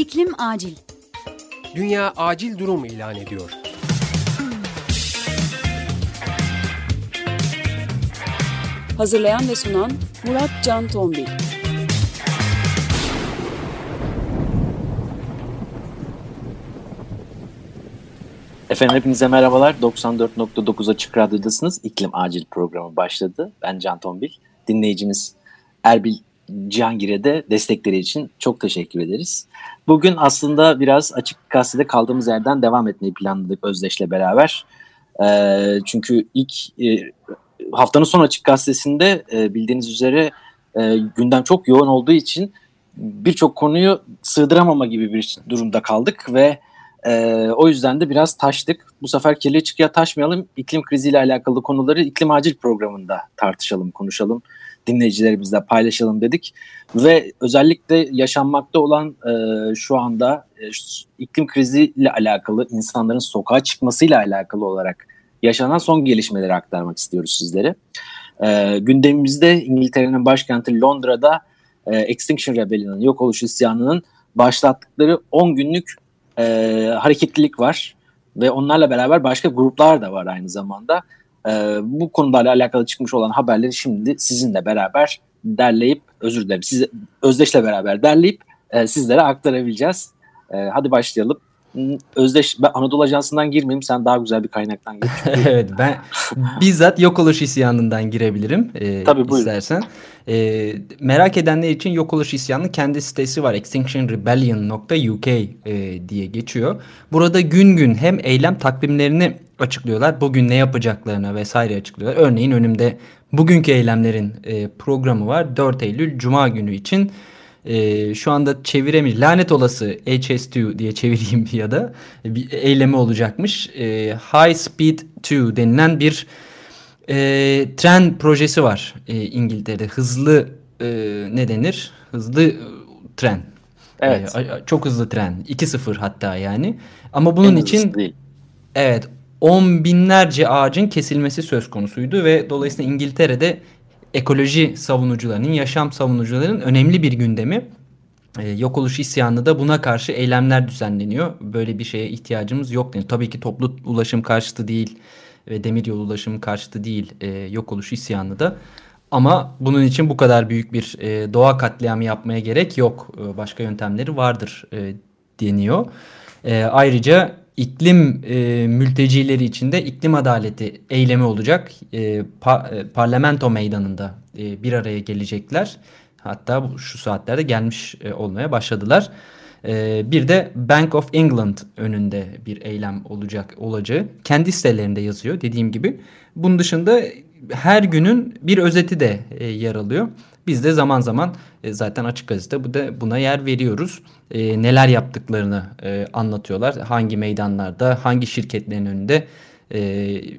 İklim acil. Dünya acil durum ilan ediyor. Hazırlayan ve sunan Murat Can Tombil. Efendim hepinize merhabalar. 94.9 Açık Radyo'dasınız. İklim Acil programı başladı. Ben Can Tombil. Dinleyicimiz Erbil Cihangir'e de destekleri için çok teşekkür ederiz. Bugün aslında biraz Açık Gazete'de kaldığımız yerden devam etmeyi planladık Özdeş'le beraber. Ee, çünkü ilk e, haftanın son Açık Gazetesi'nde e, bildiğiniz üzere e, gündem çok yoğun olduğu için birçok konuyu sığdıramama gibi bir durumda kaldık ve e, o yüzden de biraz taştık. Bu sefer kirli çıkıya taşmayalım. İklim kriziyle alakalı konuları iklim acil programında tartışalım, konuşalım. Dinleyicilerimizle paylaşalım dedik. Ve özellikle yaşanmakta olan e, şu anda e, iklim kriziyle alakalı, insanların sokağa çıkmasıyla alakalı olarak yaşanan son gelişmeleri aktarmak istiyoruz sizlere. E, gündemimizde İngiltere'nin başkenti Londra'da e, Extinction Rebellion'ın yok oluş isyanının başlattıkları 10 günlük e, hareketlilik var ve onlarla beraber başka gruplar da var aynı zamanda. E, bu konularla alakalı çıkmış olan haberleri şimdi sizinle beraber derleyip özür dilerim size Özdeş'le beraber derleyip e, sizlere aktarabileceğiz. E, hadi başlayalım. Özdeş, ben Anadolu Ajansı'ndan girmeyeyim. Sen daha güzel bir kaynaktan gir. evet ben bizzat yok oluş isyanından girebilirim. E, Tabii buyurun. istersen. E, merak edenler için yok oluş isyanının kendi sitesi var. extinctionrebellion.uk e, diye geçiyor. Burada gün gün hem eylem takvimlerini açıklıyorlar. Bugün ne yapacaklarını vesaire açıklıyorlar. Örneğin önümde bugünkü eylemlerin e, programı var. 4 Eylül Cuma günü için e, şu anda çeviremiyor. Lanet olası HS2 diye çevireyim ya da bir eylemi olacakmış. E, High Speed 2 denilen bir e, tren projesi var e, İngiltere'de. Hızlı e, ne denir? Hızlı e, tren. Evet. E, çok hızlı tren. 2-0 hatta yani. Ama bunun en için değil. evet on binlerce ağacın kesilmesi söz konusuydu ve dolayısıyla İngiltere'de ekoloji savunucularının, yaşam savunucularının önemli bir gündemi. E, yok oluş isyanı da buna karşı eylemler düzenleniyor. Böyle bir şeye ihtiyacımız yok deniyor. Tabii ki toplu ulaşım karşıtı değil ve demiryolu ulaşım karşıtı değil e, yok oluş isyanı da. Ama bunun için bu kadar büyük bir e, doğa katliamı yapmaya gerek yok. E, başka yöntemleri vardır deniyor. Ayrıca iklim e, mültecileri için de iklim adaleti eylemi olacak. E, pa, e, parlamento meydanında e, bir araya gelecekler. Hatta şu saatlerde gelmiş e, olmaya başladılar. E, bir de Bank of England önünde bir eylem olacak olacağı kendi sitelerinde yazıyor dediğim gibi. Bunun dışında her günün bir özeti de e, yer alıyor. Biz de zaman zaman e, zaten açık gazete bu da buna yer veriyoruz. E, neler yaptıklarını e, anlatıyorlar. Hangi meydanlarda, hangi şirketlerin önünde e,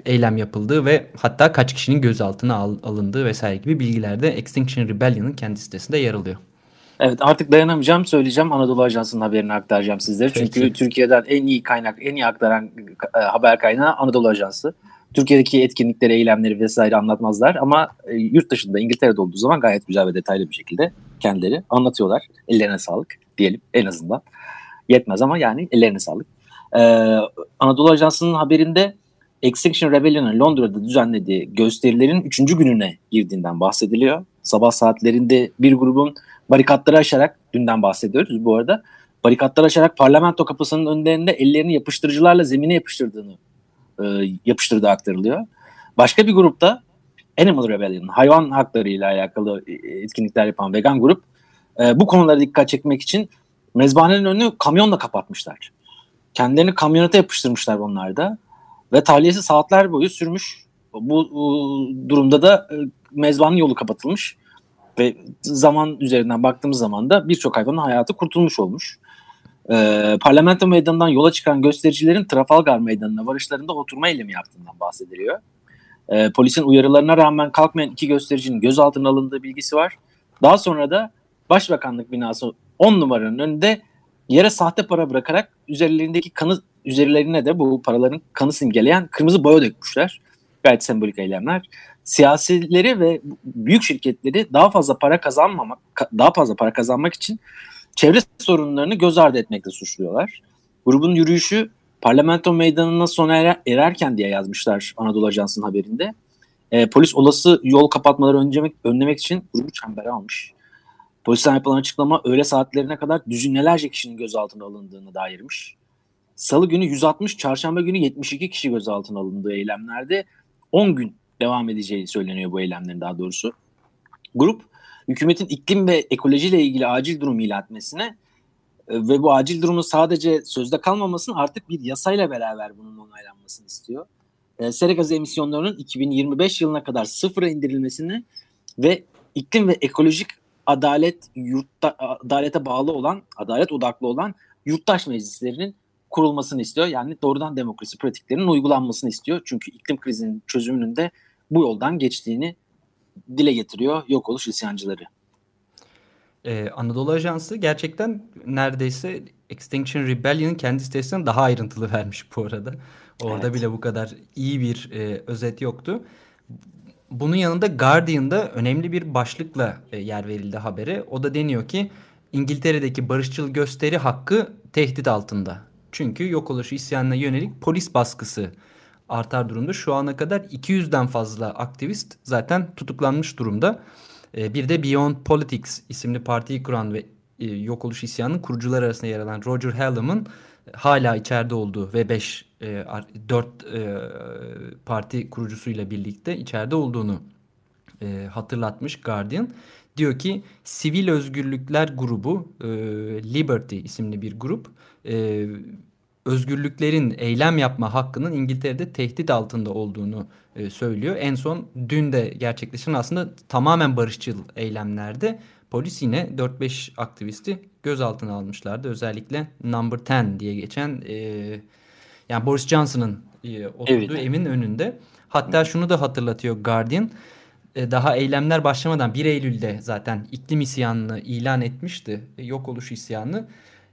eylem yapıldığı ve hatta kaç kişinin gözaltına al, alındığı vesaire gibi bilgiler de Extinction Rebellion'ın kendi sitesinde yer alıyor. Evet artık dayanamayacağım söyleyeceğim Anadolu Ajansı'nın haberini aktaracağım sizlere. Çünkü Peki. Türkiye'den en iyi kaynak, en iyi aktaran e, haber kaynağı Anadolu Ajansı. Türkiye'deki etkinlikleri, eylemleri vesaire anlatmazlar ama e, yurt dışında İngiltere'de olduğu zaman gayet güzel ve detaylı bir şekilde kendileri anlatıyorlar. Ellerine sağlık diyelim en azından. Yetmez ama yani ellerine sağlık. Ee, Anadolu Ajansı'nın haberinde Extinction Rebellion'ın Londra'da düzenlediği gösterilerin 3. gününe girdiğinden bahsediliyor. Sabah saatlerinde bir grubun barikatları aşarak, dünden bahsediyoruz bu arada, barikatları aşarak parlamento kapısının önlerinde ellerini yapıştırıcılarla zemine yapıştırdığını e, yapıştırdığı aktarılıyor. Başka bir grupta Animal Rebellion, hayvan hakları ile alakalı e, etkinlikler yapan vegan grup e, bu konulara dikkat çekmek için mezbahanenin önünü kamyonla kapatmışlar. Kendilerini kamyonete yapıştırmışlar onlar da ve tahliyesi saatler boyu sürmüş. Bu, bu durumda da e, mezbanın yolu kapatılmış ve zaman üzerinden baktığımız zaman da birçok hayvanın hayatı kurtulmuş olmuş. Ee, parlamento meydanından yola çıkan göstericilerin Trafalgar Meydanı'na varışlarında oturma eylemi yaptığından bahsediliyor. Ee, polisin uyarılarına rağmen kalkmayan iki göstericinin gözaltına alındığı bilgisi var. Daha sonra da Başbakanlık binası 10 numaranın önünde yere sahte para bırakarak üzerlerindeki kanı üzerlerine de bu paraların kanı simgeleyen kırmızı boya dökmüşler. Gayet sembolik eylemler. Siyasileri ve büyük şirketleri daha fazla para kazanmamak, daha fazla para kazanmak için çevre sorunlarını göz ardı etmekle suçluyorlar. Grubun yürüyüşü parlamento meydanına sona erer, ererken diye yazmışlar Anadolu Ajansı'nın haberinde. E, polis olası yol kapatmaları önlemek, önlemek için grubu çembere almış. Polisten yapılan açıklama öğle saatlerine kadar düzinlerce kişinin gözaltına alındığını dairmiş. Salı günü 160, çarşamba günü 72 kişi gözaltına alındığı eylemlerde 10 gün devam edeceği söyleniyor bu eylemlerin daha doğrusu. Grup hükümetin iklim ve ekolojiyle ilgili acil durum ilan etmesine e, ve bu acil durumun sadece sözde kalmamasını artık bir yasayla beraber bunun onaylanmasını istiyor. E, sera gazı emisyonlarının 2025 yılına kadar sıfıra indirilmesini ve iklim ve ekolojik adalet yurtta, adalete bağlı olan, adalet odaklı olan yurttaş meclislerinin kurulmasını istiyor. Yani doğrudan demokrasi pratiklerinin uygulanmasını istiyor. Çünkü iklim krizinin çözümünün de bu yoldan geçtiğini dile getiriyor yok oluş isyancıları. Ee, Anadolu Ajansı gerçekten neredeyse Extinction Rebellion'ın kendi sitesinden daha ayrıntılı vermiş bu arada. Orada evet. bile bu kadar iyi bir e, özet yoktu. Bunun yanında Guardian'da önemli bir başlıkla e, yer verildi habere. O da deniyor ki İngiltere'deki barışçıl gösteri hakkı tehdit altında. Çünkü yok oluş isyanına yönelik polis baskısı artar durumda. Şu ana kadar 200'den fazla aktivist zaten tutuklanmış durumda. E, bir de Beyond Politics isimli partiyi kuran ve e, yok oluş isyanının kurucular arasında yer alan Roger Hallam'ın hala içeride olduğu ve 5 e, 4 e, parti kurucusuyla birlikte içeride olduğunu e, hatırlatmış Guardian. Diyor ki Sivil Özgürlükler Grubu e, Liberty isimli bir grup e, özgürlüklerin eylem yapma hakkının İngiltere'de tehdit altında olduğunu e, söylüyor. En son dün de gerçekleşen aslında tamamen barışçıl eylemlerde polis yine 4-5 aktivisti gözaltına almışlardı. Özellikle Number 10 diye geçen e, yani Boris Johnson'ın e, oturduğu evet. evin önünde. Hatta şunu da hatırlatıyor Guardian. E, daha eylemler başlamadan 1 Eylül'de zaten iklim isyanını ilan etmişti. E, yok oluş isyanını.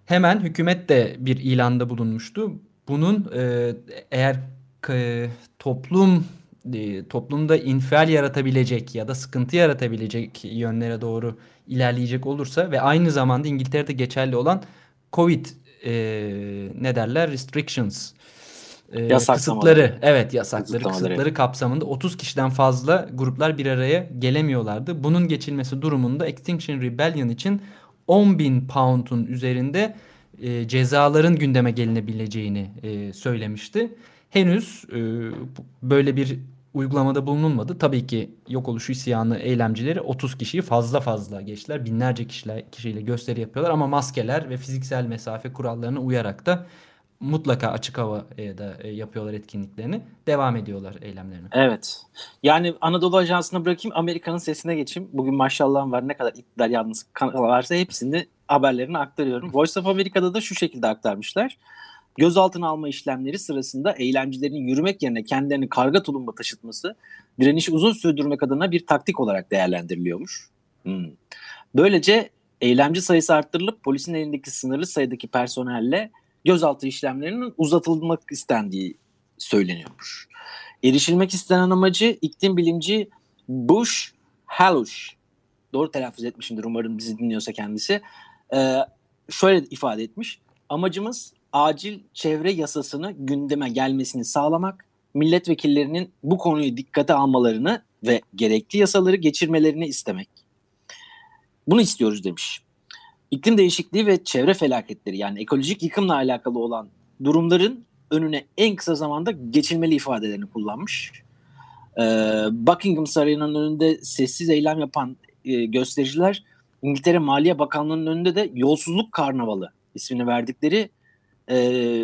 Hemen hükümet de bir ilanda bulunmuştu. Bunun e, eğer e, toplum e, toplumda infial yaratabilecek ya da sıkıntı yaratabilecek yönlere doğru ilerleyecek olursa ve aynı zamanda İngiltere'de geçerli olan Covid e, ne derler restrictions e, kısıtları evet yasakları kısıtları kapsamında 30 kişiden fazla gruplar bir araya gelemiyorlardı. Bunun geçilmesi durumunda Extinction Rebellion için 10 bin pound'un üzerinde e, cezaların gündeme gelinebileceğini e, söylemişti. Henüz e, böyle bir uygulamada bulunulmadı. Tabii ki yok oluşu isyanı eylemcileri 30 kişiyi fazla fazla geçtiler. Binlerce kişiyle, kişiyle gösteri yapıyorlar ama maskeler ve fiziksel mesafe kurallarına uyarak da mutlaka açık havada e, yapıyorlar etkinliklerini. Devam ediyorlar eylemlerine. Evet. Yani Anadolu Ajansı'na bırakayım Amerika'nın sesine geçeyim. Bugün maşallah var ne kadar iktidar yalnız kanal varsa hepsini haberlerini aktarıyorum. Voice of America'da da şu şekilde aktarmışlar. Gözaltına alma işlemleri sırasında eylemcilerin yürümek yerine kendilerini karga tulumba taşıtması direnişi uzun sürdürmek adına bir taktik olarak değerlendiriliyormuş. Hmm. Böylece eylemci sayısı arttırılıp polisin elindeki sınırlı sayıdaki personelle gözaltı işlemlerinin uzatılmak istendiği söyleniyormuş. Erişilmek istenen amacı iklim bilimci Bush Halush. Doğru telaffuz etmişimdir umarım bizi dinliyorsa kendisi. Ee, şöyle ifade etmiş. Amacımız acil çevre yasasını gündeme gelmesini sağlamak, milletvekillerinin bu konuyu dikkate almalarını ve gerekli yasaları geçirmelerini istemek. Bunu istiyoruz demiş. İklim değişikliği ve çevre felaketleri yani ekolojik yıkımla alakalı olan durumların önüne en kısa zamanda geçilmeli ifadelerini kullanmış. Ee, Buckingham Sarayı'nın önünde sessiz eylem yapan e, göstericiler İngiltere Maliye Bakanlığı'nın önünde de yolsuzluk karnavalı ismini verdikleri e,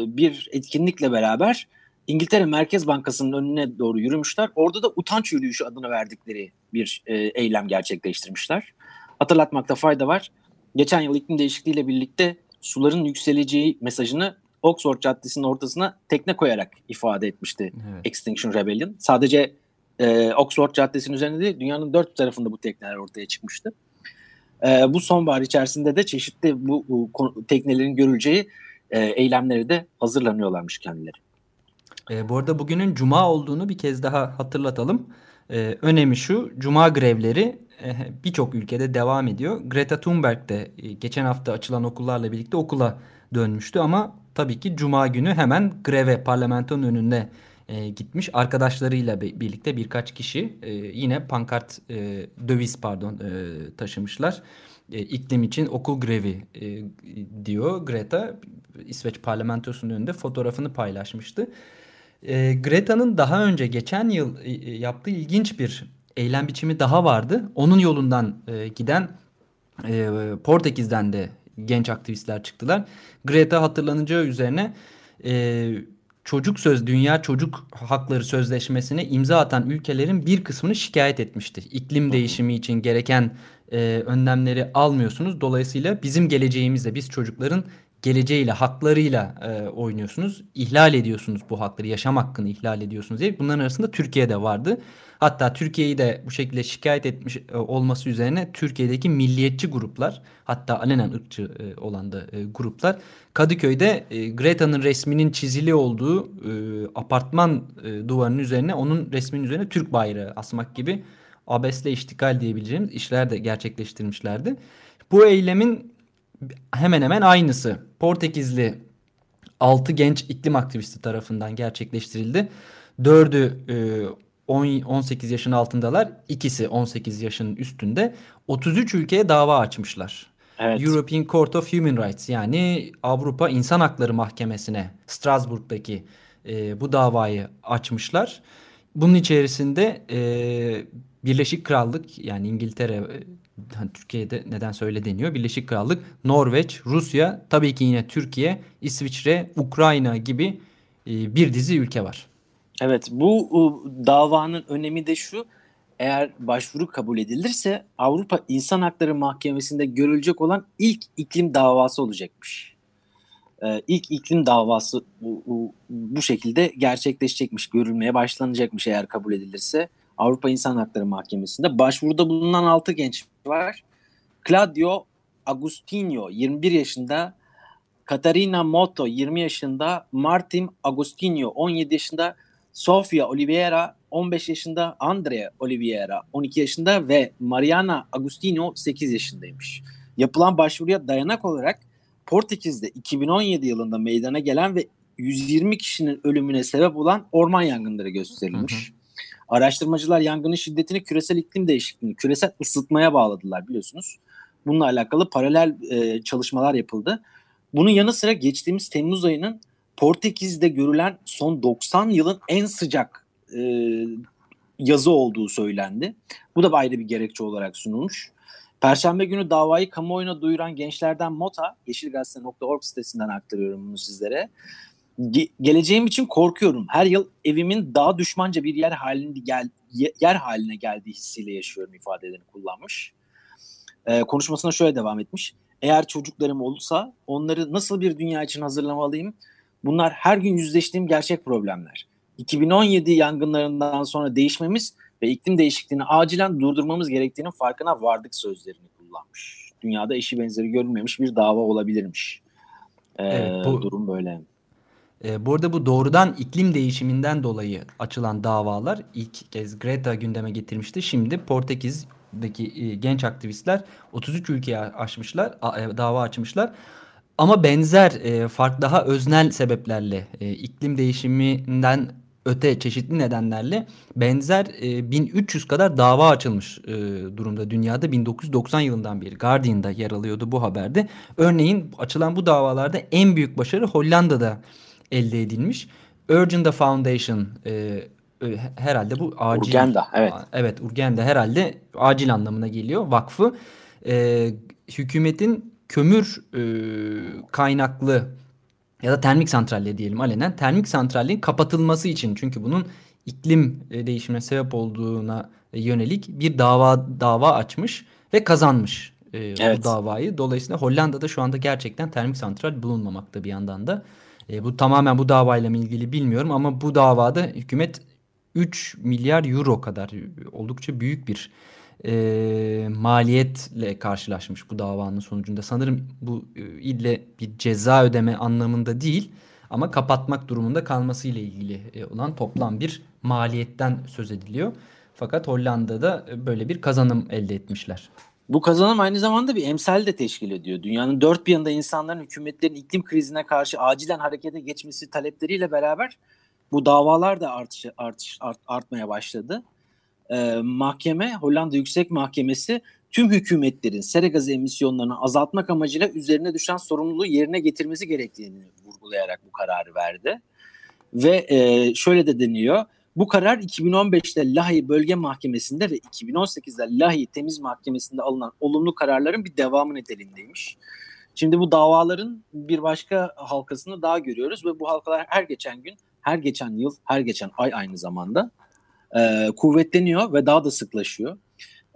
bir etkinlikle beraber İngiltere Merkez Bankası'nın önüne doğru yürümüşler. Orada da utanç yürüyüşü adını verdikleri bir e, eylem gerçekleştirmişler. Hatırlatmakta fayda var. Geçen yıl iklim değişikliğiyle birlikte suların yükseleceği mesajını Oxford Caddesi'nin ortasına tekne koyarak ifade etmişti evet. Extinction Rebellion. Sadece e, Oxford Caddesi'nin üzerinde değil, dünyanın dört tarafında bu tekneler ortaya çıkmıştı. E, bu sonbahar içerisinde de çeşitli bu, bu teknelerin görüleceği e, eylemleri de hazırlanıyorlarmış kendileri. E, bu arada bugünün cuma olduğunu bir kez daha hatırlatalım. E, önemi şu, cuma grevleri birçok ülkede devam ediyor. Greta Thunberg de geçen hafta açılan okullarla birlikte okula dönmüştü ama tabii ki cuma günü hemen greve parlamentonun önünde e, gitmiş. Arkadaşlarıyla birlikte birkaç kişi e, yine pankart e, döviz pardon e, taşımışlar. E, iklim için okul grevi e, diyor Greta. İsveç parlamentosunun önünde fotoğrafını paylaşmıştı. E, Greta'nın daha önce geçen yıl e, e yaptığı ilginç bir eylem biçimi daha vardı. Onun yolundan e, giden e, Portekiz'den de genç aktivistler çıktılar. Greta hatırlanacağı üzerine e, çocuk söz dünya çocuk hakları sözleşmesine imza atan ülkelerin bir kısmını şikayet etmişti. İklim değişimi için gereken e, önlemleri almıyorsunuz. Dolayısıyla bizim geleceğimizle biz çocukların geleceğiyle, haklarıyla e, oynuyorsunuz. İhlal ediyorsunuz bu hakları, yaşam hakkını ihlal ediyorsunuz diye. Bunların arasında Türkiye'de vardı. Hatta Türkiye'yi de bu şekilde şikayet etmiş e, olması üzerine Türkiye'deki milliyetçi gruplar, hatta alenen ırkçı e, olan da e, gruplar Kadıköy'de Greta'nın resminin çizili olduğu apartman duvarının üzerine onun resminin üzerine Türk bayrağı asmak gibi abesle iştikal diyebileceğimiz işler de gerçekleştirmişlerdi. Bu eylemin hemen hemen aynısı Portekizli 6 genç iklim aktivisti tarafından gerçekleştirildi. 4'ü 18 yaşın altındalar. İkisi 18 yaşın üstünde. 33 ülkeye dava açmışlar. Evet. European Court of Human Rights yani Avrupa İnsan Hakları Mahkemesi'ne Strasbourg'daki e, bu davayı açmışlar. Bunun içerisinde e, Birleşik Krallık yani İngiltere, e, hani Türkiye'de neden söyle deniyor. Birleşik Krallık, Norveç, Rusya, tabii ki yine Türkiye, İsviçre, Ukrayna gibi e, bir dizi ülke var. Evet bu davanın önemi de şu. Eğer başvuru kabul edilirse Avrupa İnsan Hakları Mahkemesi'nde görülecek olan ilk iklim davası olacakmış. Ee, ilk iklim davası bu, bu, şekilde gerçekleşecekmiş, görülmeye başlanacakmış eğer kabul edilirse. Avrupa İnsan Hakları Mahkemesi'nde başvuruda bulunan 6 genç var. Claudio Agustinho 21 yaşında, Katarina Moto 20 yaşında, Martin Agustinho 17 yaşında, Sofia Oliveira 15 yaşında, Andrea Oliveira 12 yaşında ve Mariana Agustino 8 yaşındaymış. Yapılan başvuruya dayanak olarak Portekiz'de 2017 yılında meydana gelen ve 120 kişinin ölümüne sebep olan orman yangınları gösterilmiş. Hı hı. Araştırmacılar yangının şiddetini küresel iklim değişikliğini, küresel ısıtmaya bağladılar biliyorsunuz. Bununla alakalı paralel e, çalışmalar yapıldı. Bunun yanı sıra geçtiğimiz Temmuz ayının Portekiz'de görülen son 90 yılın en sıcak e, yazı olduğu söylendi. Bu da ayrı bir gerekçe olarak sunulmuş. Perşembe günü davayı kamuoyuna duyuran gençlerden Mota, yeşilgazete.org sitesinden aktarıyorum bunu sizlere. Ge- geleceğim için korkuyorum. Her yıl evimin daha düşmanca bir yer halinde gel yer haline geldiği hissiyle yaşıyorum ifadelerini kullanmış. Ee, konuşmasına şöyle devam etmiş. Eğer çocuklarım olursa onları nasıl bir dünya için hazırlamalıyım? Bunlar her gün yüzleştiğim gerçek problemler. 2017 yangınlarından sonra değişmemiz ve iklim değişikliğini acilen durdurmamız gerektiğinin farkına vardık sözlerini kullanmış. Dünyada eşi benzeri görülmemiş bir dava olabilirmiş. Ee, evet, bu, durum böyle. E, bu arada bu doğrudan iklim değişiminden dolayı açılan davalar ilk kez Greta gündeme getirmişti. Şimdi Portekiz'deki e, genç aktivistler 33 ülkeye açmışlar, e, dava açmışlar. Ama benzer e, fark daha öznel sebeplerle e, iklim değişiminden öte çeşitli nedenlerle benzer e, 1300 kadar dava açılmış e, durumda dünyada 1990 yılından beri Guardian'da yer alıyordu bu haberde. Örneğin açılan bu davalarda en büyük başarı Hollanda'da elde edilmiş. Urgenda Foundation e, e, herhalde bu acil. Urgenda evet. Evet Urgenda herhalde acil anlamına geliyor vakfı. E, hükümetin kömür e, kaynaklı ya da termik santralle diyelim alenen termik santrallerin kapatılması için çünkü bunun iklim e, değişimine sebep olduğuna yönelik bir dava dava açmış ve kazanmış e, evet. bu davayı. Dolayısıyla Hollanda'da şu anda gerçekten termik santral bulunmamakta bir yandan da. E, bu tamamen bu davayla ilgili bilmiyorum ama bu davada hükümet 3 milyar euro kadar oldukça büyük bir e, maliyetle karşılaşmış bu davanın sonucunda. Sanırım bu e, ille bir ceza ödeme anlamında değil ama kapatmak durumunda kalması ile ilgili e, olan toplam bir maliyetten söz ediliyor. Fakat Hollanda'da böyle bir kazanım elde etmişler. Bu kazanım aynı zamanda bir emsal de teşkil ediyor. Dünyanın dört bir yanında insanların hükümetlerin iklim krizine karşı acilen harekete geçmesi talepleriyle beraber bu davalar da artış, artış art, artmaya başladı. Ee, mahkeme Hollanda Yüksek Mahkemesi tüm hükümetlerin sera gazı emisyonlarını azaltmak amacıyla üzerine düşen sorumluluğu yerine getirmesi gerektiğini vurgulayarak bu kararı verdi. Ve e, şöyle de deniyor. Bu karar 2015'te Lahey Bölge Mahkemesi'nde ve 2018'de Lahey Temiz Mahkemesi'nde alınan olumlu kararların bir devamı niteliğindeymiş. Şimdi bu davaların bir başka halkasını daha görüyoruz ve bu halkalar her geçen gün, her geçen yıl, her geçen ay aynı zamanda e, kuvvetleniyor ve daha da sıklaşıyor.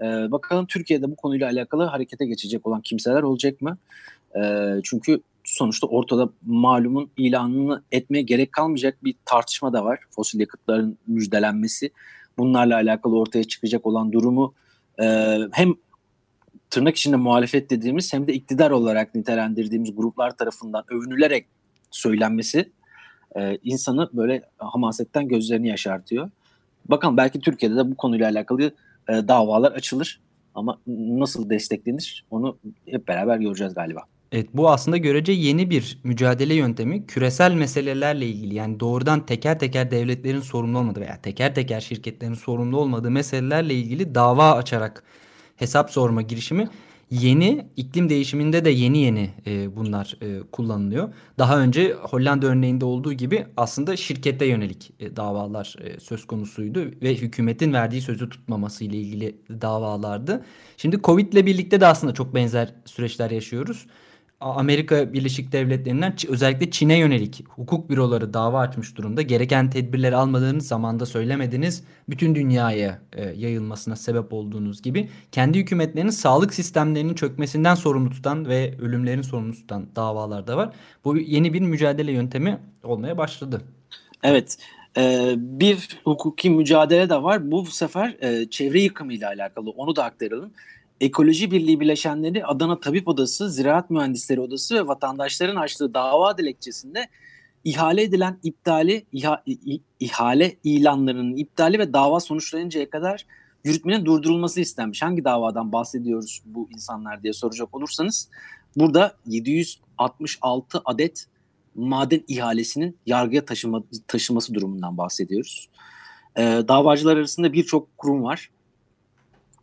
E, bakalım Türkiye'de bu konuyla alakalı harekete geçecek olan kimseler olacak mı? E, çünkü sonuçta ortada malumun ilanını etmeye gerek kalmayacak bir tartışma da var. Fosil yakıtların müjdelenmesi. Bunlarla alakalı ortaya çıkacak olan durumu e, hem tırnak içinde muhalefet dediğimiz hem de iktidar olarak nitelendirdiğimiz gruplar tarafından övünülerek söylenmesi e, insanı böyle hamasetten gözlerini yaşartıyor. Bakalım belki Türkiye'de de bu konuyla alakalı e, davalar açılır ama nasıl desteklenir onu hep beraber göreceğiz galiba. Evet bu aslında görece yeni bir mücadele yöntemi küresel meselelerle ilgili yani doğrudan teker teker devletlerin sorumlu olmadığı veya teker teker şirketlerin sorumlu olmadığı meselelerle ilgili dava açarak hesap sorma girişimi yeni iklim değişiminde de yeni yeni e, bunlar e, kullanılıyor. Daha önce Hollanda örneğinde olduğu gibi aslında şirkete yönelik e, davalar e, söz konusuydu ve hükümetin verdiği sözü tutmaması ile ilgili davalardı. Şimdi Covid ile birlikte de aslında çok benzer süreçler yaşıyoruz. Amerika Birleşik Devletleri'nden özellikle Çin'e yönelik hukuk büroları dava açmış durumda. Gereken tedbirleri almadığınız zamanda söylemediniz bütün dünyaya e, yayılmasına sebep olduğunuz gibi kendi hükümetlerinin sağlık sistemlerinin çökmesinden sorumlu tutan ve ölümlerin sorumlu tutan davalar da var. Bu yeni bir mücadele yöntemi olmaya başladı. Evet. Ee, bir hukuki mücadele de var. Bu sefer e, çevre yıkımıyla alakalı. Onu da aktaralım. Ekoloji Birliği bileşenleri Adana Tabip Odası, Ziraat Mühendisleri Odası ve vatandaşların açtığı dava dilekçesinde ihale edilen iptali, iha, ihale ilanlarının iptali ve dava sonuçlanıncaya kadar yürütmenin durdurulması istenmiş. Hangi davadan bahsediyoruz bu insanlar diye soracak olursanız burada 766 adet maden ihalesinin yargıya taşıma, taşıması durumundan bahsediyoruz. Ee, davacılar arasında birçok kurum var.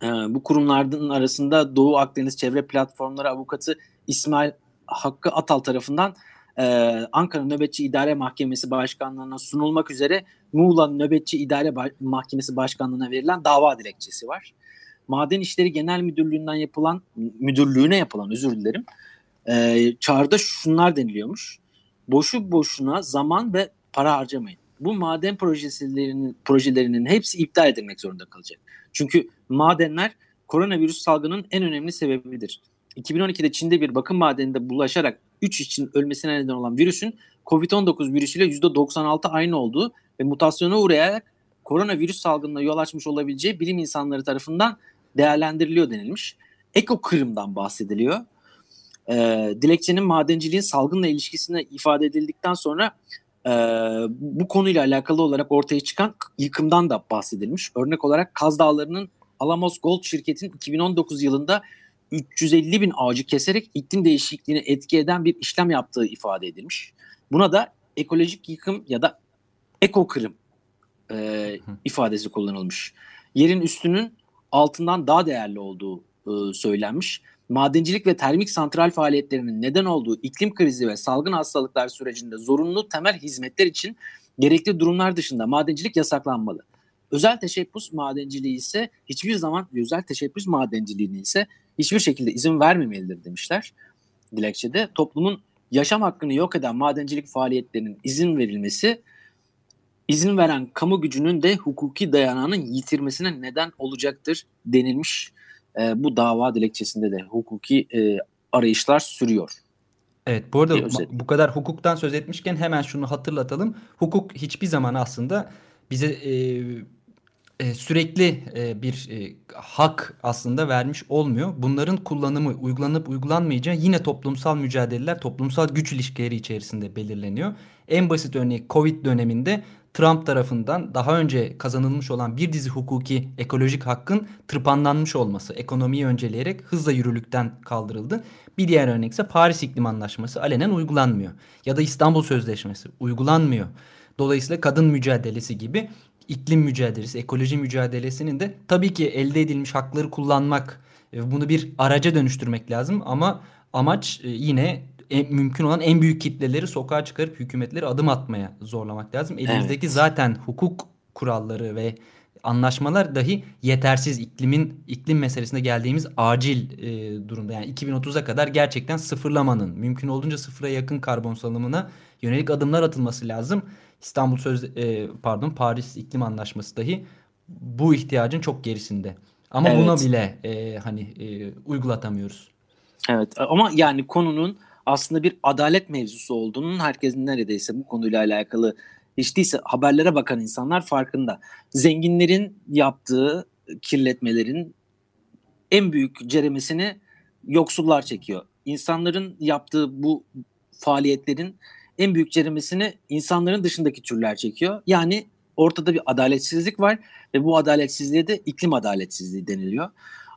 Ee, bu kurumların arasında Doğu Akdeniz Çevre Platformları Avukatı İsmail Hakkı Atal tarafından e, Ankara Nöbetçi İdare Mahkemesi Başkanlığı'na sunulmak üzere Muğla Nöbetçi İdare Mahkemesi Başkanlığı'na verilen dava dilekçesi var. Maden İşleri Genel Müdürlüğü'nden yapılan, müdürlüğüne yapılan özür dilerim, e, çağrıda şunlar deniliyormuş. Boşu boşuna zaman ve para harcamayın. Bu maden projelerinin, projelerinin hepsi iptal edilmek zorunda kalacak. Çünkü madenler koronavirüs salgının en önemli sebebidir. 2012'de Çin'de bir bakım madeninde bulaşarak 3 için ölmesine neden olan virüsün COVID-19 virüsüyle %96 aynı olduğu ve mutasyona uğrayarak koronavirüs salgınına yol açmış olabileceği bilim insanları tarafından değerlendiriliyor denilmiş. Eko kırımdan bahsediliyor. Ee, dilekçenin madenciliğin salgınla ilişkisine ifade edildikten sonra e, bu konuyla alakalı olarak ortaya çıkan yıkımdan da bahsedilmiş. Örnek olarak Kaz Dağları'nın Alamos Gold şirketin 2019 yılında 350 bin ağacı keserek iklim değişikliğine etki eden bir işlem yaptığı ifade edilmiş. Buna da ekolojik yıkım ya da eko kırım e, ifadesi kullanılmış. Yerin üstünün altından daha değerli olduğu e, söylenmiş madencilik ve termik santral faaliyetlerinin neden olduğu iklim krizi ve salgın hastalıklar sürecinde zorunlu temel hizmetler için gerekli durumlar dışında madencilik yasaklanmalı. Özel teşebbüs madenciliği ise hiçbir zaman özel teşebbüs madenciliğini ise hiçbir şekilde izin vermemelidir demişler dilekçede. Toplumun yaşam hakkını yok eden madencilik faaliyetlerinin izin verilmesi izin veren kamu gücünün de hukuki dayanağının yitirmesine neden olacaktır denilmiş e, bu dava dilekçesinde de hukuki e, arayışlar sürüyor. Evet bu arada bu kadar hukuktan söz etmişken hemen şunu hatırlatalım. Hukuk hiçbir zaman aslında bize e, e, sürekli e, bir e, hak aslında vermiş olmuyor. Bunların kullanımı uygulanıp uygulanmayacağı yine toplumsal mücadeleler, toplumsal güç ilişkileri içerisinde belirleniyor. En basit örneği Covid döneminde Trump tarafından daha önce kazanılmış olan bir dizi hukuki ekolojik hakkın tırpanlanmış olması, ekonomiyi önceleyerek hızla yürürlükten kaldırıldı. Bir diğer örnek ise Paris İklim Anlaşması alenen uygulanmıyor. Ya da İstanbul Sözleşmesi uygulanmıyor. Dolayısıyla kadın mücadelesi gibi iklim mücadelesi, ekoloji mücadelesinin de tabii ki elde edilmiş hakları kullanmak, e, bunu bir araca dönüştürmek lazım ama amaç e, yine en, mümkün olan en büyük kitleleri sokağa çıkarıp hükümetleri adım atmaya zorlamak lazım. Elimizdeki evet. zaten hukuk kuralları ve anlaşmalar dahi yetersiz iklimin iklim meselesinde geldiğimiz acil e, durumda. Yani 2030'a kadar gerçekten sıfırlamanın mümkün olduğunca sıfıra yakın karbon salımına yönelik adımlar atılması lazım. İstanbul Söz e, pardon Paris İklim Anlaşması dahi bu ihtiyacın çok gerisinde. Ama evet. buna bile e, hani e, uygulatamıyoruz. Evet ama yani konunun aslında bir adalet mevzusu olduğunun herkesin neredeyse bu konuyla alakalı hiç değilse haberlere bakan insanlar farkında. Zenginlerin yaptığı kirletmelerin en büyük ceremesini yoksullar çekiyor. İnsanların yaptığı bu faaliyetlerin en büyük ceremesini insanların dışındaki türler çekiyor. Yani ortada bir adaletsizlik var ve bu adaletsizliğe de iklim adaletsizliği deniliyor.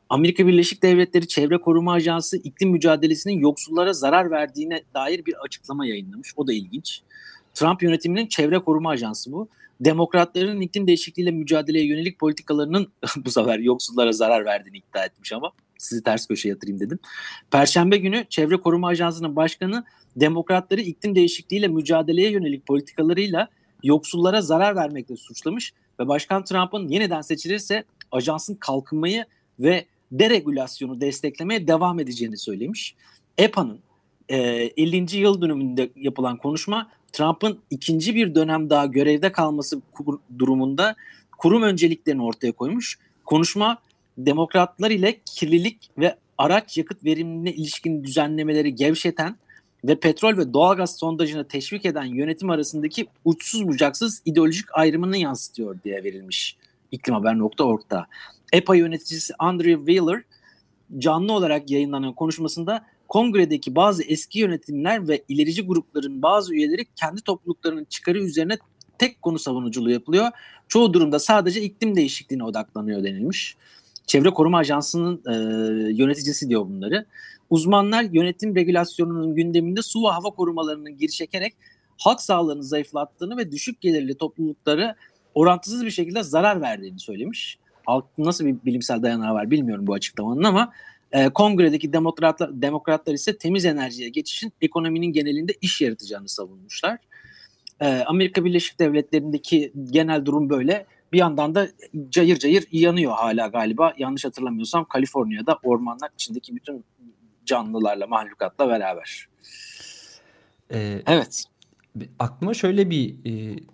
Amerika Birleşik Devletleri Çevre Koruma Ajansı iklim mücadelesinin yoksullara zarar verdiğine dair bir açıklama yayınlamış. O da ilginç. Trump yönetiminin Çevre Koruma Ajansı bu. Demokratların iklim değişikliğiyle mücadeleye yönelik politikalarının bu sefer yoksullara zarar verdiğini iddia etmiş ama sizi ters köşe yatırayım dedim. Perşembe günü Çevre Koruma Ajansı'nın başkanı demokratları iklim değişikliğiyle mücadeleye yönelik politikalarıyla yoksullara zarar vermekle suçlamış ve Başkan Trump'ın yeniden seçilirse ajansın kalkınmayı ve deregülasyonu desteklemeye devam edeceğini söylemiş. EPA'nın e, 50. yıl dönümünde yapılan konuşma Trump'ın ikinci bir dönem daha görevde kalması durumunda kurum önceliklerini ortaya koymuş. Konuşma demokratlar ile kirlilik ve araç yakıt verimine ilişkin düzenlemeleri gevşeten ve petrol ve doğalgaz sondajını teşvik eden yönetim arasındaki uçsuz bucaksız ideolojik ayrımını yansıtıyor diye verilmiş iklimhaber.org'da. EPA yöneticisi Andrew Wheeler canlı olarak yayınlanan konuşmasında kongredeki bazı eski yönetimler ve ilerici grupların bazı üyeleri kendi topluluklarının çıkarı üzerine tek konu savunuculuğu yapılıyor. Çoğu durumda sadece iklim değişikliğine odaklanıyor denilmiş. Çevre Koruma Ajansı'nın e, yöneticisi diyor bunları. Uzmanlar yönetim regülasyonunun gündeminde su ve hava korumalarının geri çekerek halk sağlığını zayıflattığını ve düşük gelirli toplulukları orantısız bir şekilde zarar verdiğini söylemiş. Halk nasıl bir bilimsel dayanağı var bilmiyorum bu açıklamanın ama e, kongredeki demokratlar, demokratlar ise temiz enerjiye geçişin ekonominin genelinde iş yaratacağını savunmuşlar. E, Amerika Birleşik Devletleri'ndeki genel durum böyle. Bir yandan da cayır cayır yanıyor hala galiba. Yanlış hatırlamıyorsam Kaliforniya'da ormanlar içindeki bütün canlılarla, mahlukatla beraber. Ee, evet. Aklıma şöyle bir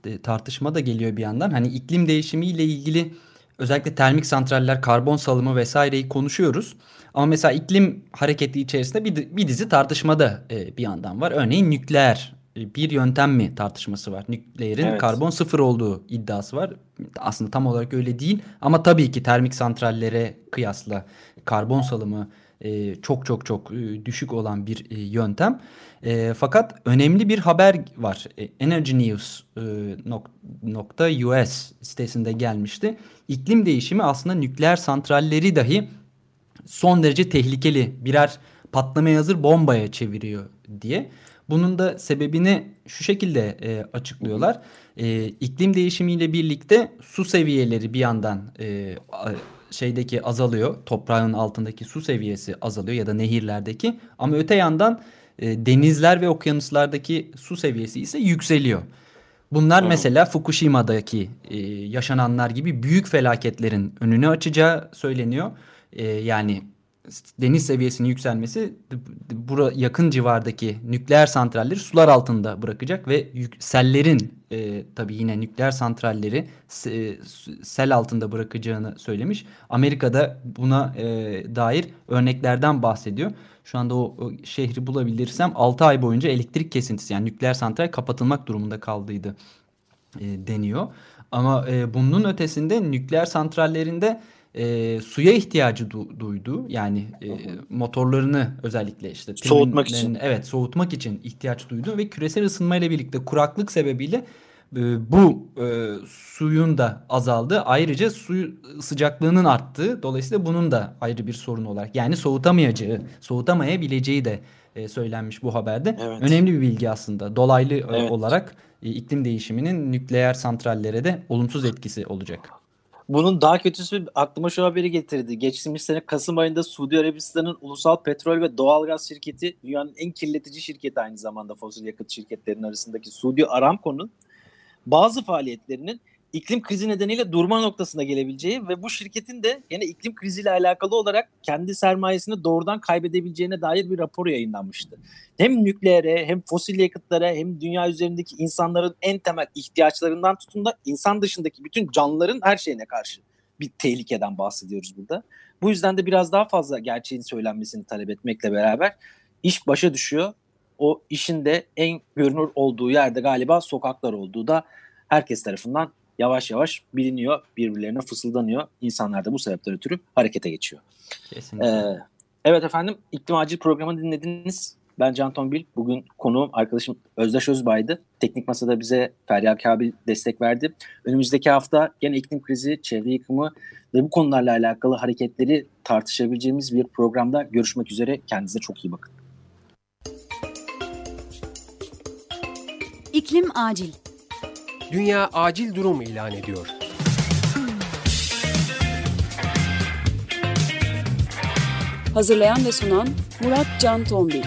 e, tartışma da geliyor bir yandan. Hani iklim değişimiyle ilgili özellikle termik santraller, karbon salımı vesaireyi konuşuyoruz. Ama mesela iklim hareketi içerisinde bir, bir dizi tartışmada e, bir yandan var. Örneğin nükleer e, bir yöntem mi tartışması var. Nükleerin evet. karbon sıfır olduğu iddiası var. Aslında tam olarak öyle değil. Ama tabii ki termik santrallere kıyasla karbon salımı e, çok çok çok e, düşük olan bir e, yöntem. Fakat önemli bir haber var. E, Energy News e, nokta US sitesinde gelmişti. İklim değişimi aslında nükleer santralleri dahi son derece tehlikeli birer patlamaya hazır bombaya çeviriyor diye. Bunun da sebebini şu şekilde e, açıklıyorlar. E, iklim değişimiyle birlikte su seviyeleri bir yandan e, şeydeki azalıyor. Toprağın altındaki su seviyesi azalıyor ya da nehirlerdeki. Ama öte yandan e, denizler ve okyanuslardaki su seviyesi ise yükseliyor. Bunlar hmm. mesela Fukushima'daki e, yaşananlar gibi büyük felaketlerin önünü açacağı söyleniyor. E, yani deniz seviyesinin yükselmesi bura yakın civardaki nükleer santralleri sular altında bırakacak ve sellerin e, tabii yine nükleer santralleri e, sel altında bırakacağını söylemiş. Amerika'da buna e, dair örneklerden bahsediyor. Şu anda o, o şehri bulabilirsem 6 ay boyunca elektrik kesintisi yani nükleer santral kapatılmak durumunda kaldıydı e, deniyor. Ama e, bunun ötesinde nükleer santrallerinde e, suya ihtiyacı du- duydu. Yani e, motorlarını özellikle işte soğutmak için. Evet, soğutmak için ihtiyaç duydu ve küresel ısınmayla birlikte kuraklık sebebiyle e, bu e, suyun da azaldığı ayrıca su sıcaklığının arttığı dolayısıyla bunun da ayrı bir sorun olarak yani soğutamayacağı soğutamayabileceği de e, söylenmiş bu haberde. Evet. Önemli bir bilgi aslında dolaylı e, evet. olarak e, iklim değişiminin nükleer santrallere de olumsuz etkisi olacak. Bunun daha kötüsü aklıma şu haberi getirdi. Geçtiğimiz sene Kasım ayında Suudi Arabistan'ın ulusal petrol ve doğalgaz şirketi dünyanın en kirletici şirketi aynı zamanda fosil yakıt şirketlerinin arasındaki Suudi Aramco'nun bazı faaliyetlerinin iklim krizi nedeniyle durma noktasına gelebileceği ve bu şirketin de yine iklim kriziyle alakalı olarak kendi sermayesini doğrudan kaybedebileceğine dair bir rapor yayınlanmıştı. Hem nükleere hem fosil yakıtlara hem dünya üzerindeki insanların en temel ihtiyaçlarından tutun da insan dışındaki bütün canlıların her şeyine karşı bir tehlikeden bahsediyoruz burada. Bu yüzden de biraz daha fazla gerçeğin söylenmesini talep etmekle beraber iş başa düşüyor. O işin de en görünür olduğu yerde galiba sokaklar olduğu da herkes tarafından yavaş yavaş biliniyor, birbirlerine fısıldanıyor. İnsanlar da bu sebepten ötürü harekete geçiyor. Kesinlikle. Ee, evet efendim, iklim acil programı dinlediniz. Ben Can Tombil. Bugün konuğum arkadaşım Özdeş Özbay'dı. Teknik Masa'da bize Feryal Kabil destek verdi. Önümüzdeki hafta gene iklim krizi, çevre yıkımı ve bu konularla alakalı hareketleri tartışabileceğimiz bir programda görüşmek üzere. Kendinize çok iyi bakın. İklim acil. Dünya acil durum ilan ediyor. Hazırlayan ve sunan Murat Can Tombil.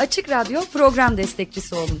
Açık Radyo program destekçisi olun